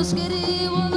Nos queríamos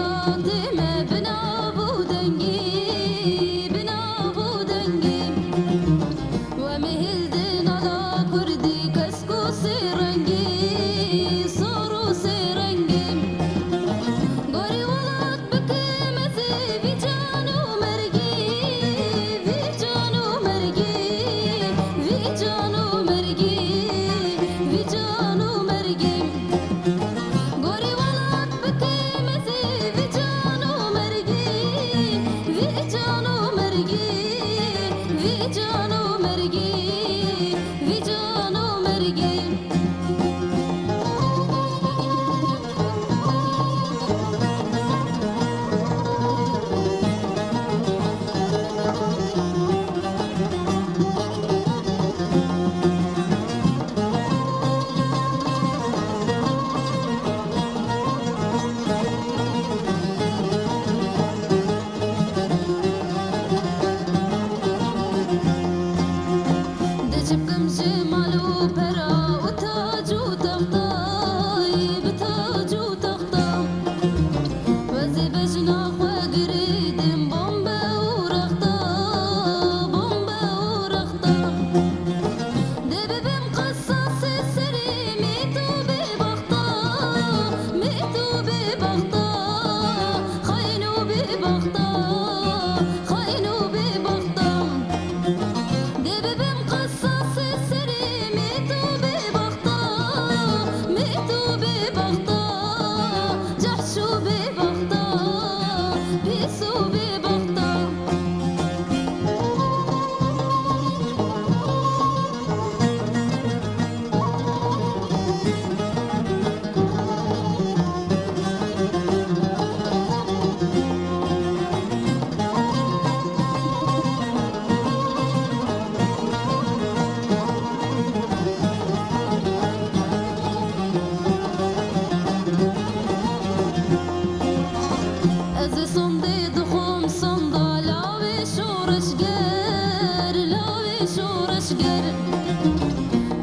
aşkır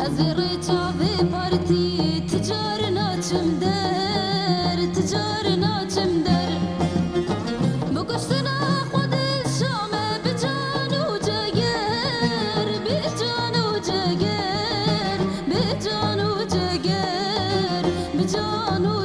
Ezri çavi parti ticarın açım der Ticarın açım der. Bu kuştuna kudil şame bir can uca ger Bir can uca ger Bir can uca ger Bir can uca